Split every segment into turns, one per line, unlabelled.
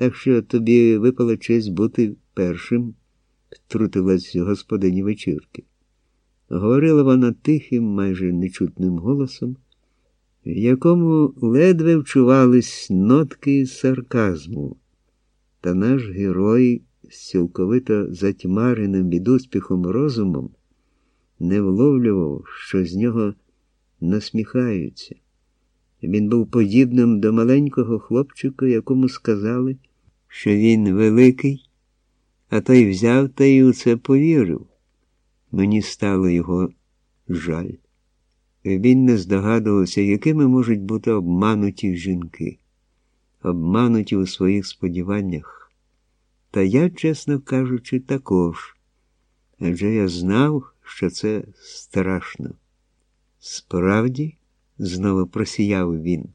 Так що тобі випала честь бути першим, втрутилась господині вечірки. Говорила вона тихим, майже нечутним голосом, в якому ледве вчувались нотки сарказму. Та наш герой з цілковито затьмареним від успіхом розумом не вловлював, що з нього насміхаються. Він був подібним до маленького хлопчика, якому сказали, що він великий, а той взяв та й у це повірив. Мені стало його жаль. Він не здогадувався, якими можуть бути обмануті жінки, обмануті у своїх сподіваннях. Та я, чесно кажучи, також, адже я знав, що це страшно. Справді, знову просіяв він.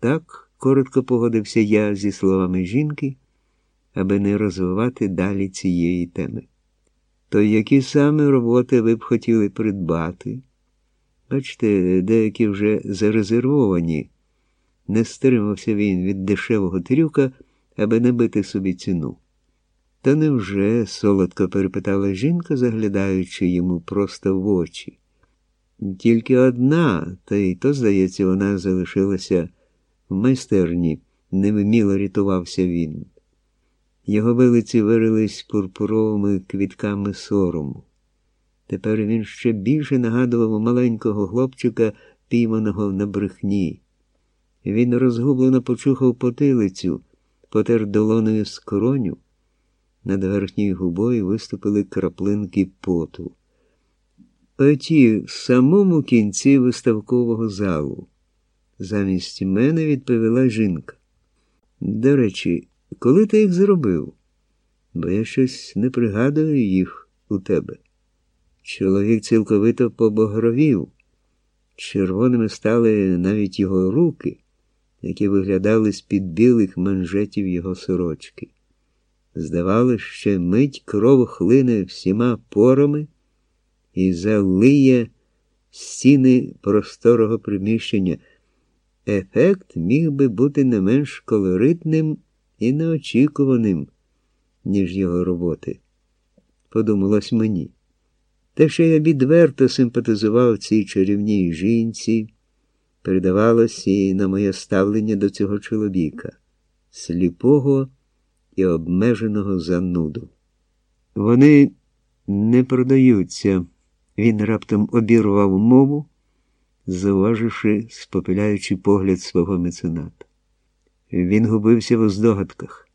Так, коротко погодився я зі словами жінки, аби не розвивати далі цієї теми. То які саме роботи ви б хотіли придбати? Бачите, деякі вже зарезервовані. Не стримався він від дешевого трюка, аби не бити собі ціну. Та невже? солодко перепитала жінка, заглядаючи йому просто в очі. Тільки одна, та й то, здається, вона залишилася в майстерні, невміло рятувався він. Його вилиці вирились пурпуровими квітками сорому. Тепер він ще більше нагадував маленького хлопчика, пійманого на брехні. Він розгублено почухав потилицю, потер долоною скроню. Над верхньою губою виступили краплинки поту. Оті в самому кінці виставкового залу. Замість мене відповіла жінка. До речі, коли ти їх зробив? Бо я щось не пригадую їх у тебе. Чоловік цілковито побогровів. Червоними стали навіть його руки, які виглядали з-під білих манжетів його сорочки. Здавалося, що мить кров хлине всіма порами і залиє стіни просторого приміщення. Ефект міг би бути не менш колоритним і неочікуваним, ніж його роботи. Подумалось мені. Те, що я відверто симпатизував цій чарівній жінці, передавалось і на моє ставлення до цього чоловіка, сліпого і обмеженого зануду. Вони не продаються. Він раптом обірвав мову, зауваживши спопиляючи погляд свого мецената. Він губився в здогадках.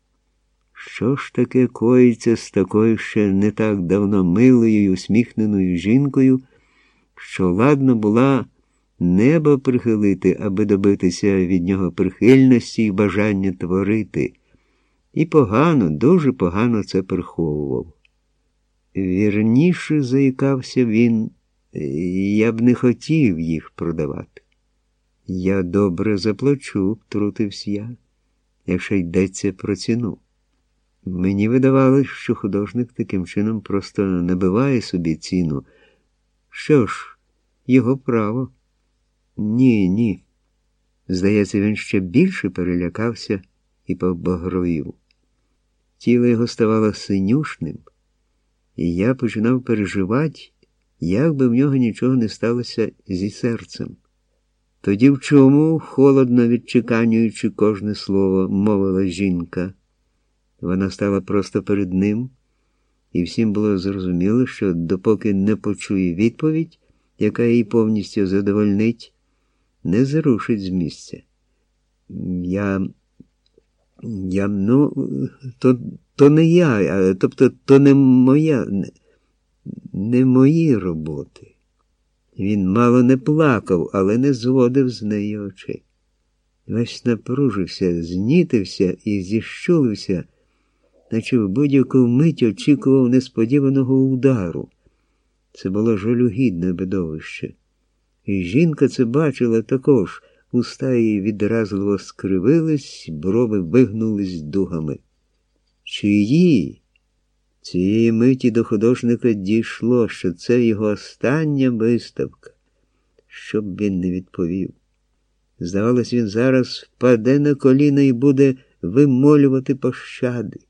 Що ж таке коїться з такою ще не так давно милою й усміхненою жінкою, що ладно була небо прихилити, аби добитися від нього прихильності і бажання творити, і погано, дуже погано це приховував. Вірніше заїкався він, я б не хотів їх продавати. Я добре заплачу, втрутився я, якщо йдеться про ціну. Мені видавалось, що художник таким чином просто набиває собі ціну. Що ж, його право? Ні, ні. Здається, він ще більше перелякався і побагровів. Тіло його ставало синюшним і я починав переживати, як би в нього нічого не сталося зі серцем. Тоді в чому, холодно відчеканюючи кожне слово, мовила жінка. Вона стала просто перед ним, і всім було зрозуміло, що допоки не почує відповідь, яка її повністю задовольнить, не зрушить з місця. Я, я, ну, то то не я, тобто то не моя, не мої роботи. Він мало не плакав, але не зводив з неї очей. Весь напружився, знітився і зіщулився, наче в будь-яку мить очікував несподіваного удару. Це було жалюгідне видовище. І жінка це бачила також, уста її відразливо скривились, брови вигнулись дугами. Чиї? Цієї миті до художника дійшло, що це його остання виставка, щоб він не відповів. Здавалось, він зараз впаде на коліна і буде вимолювати пощади.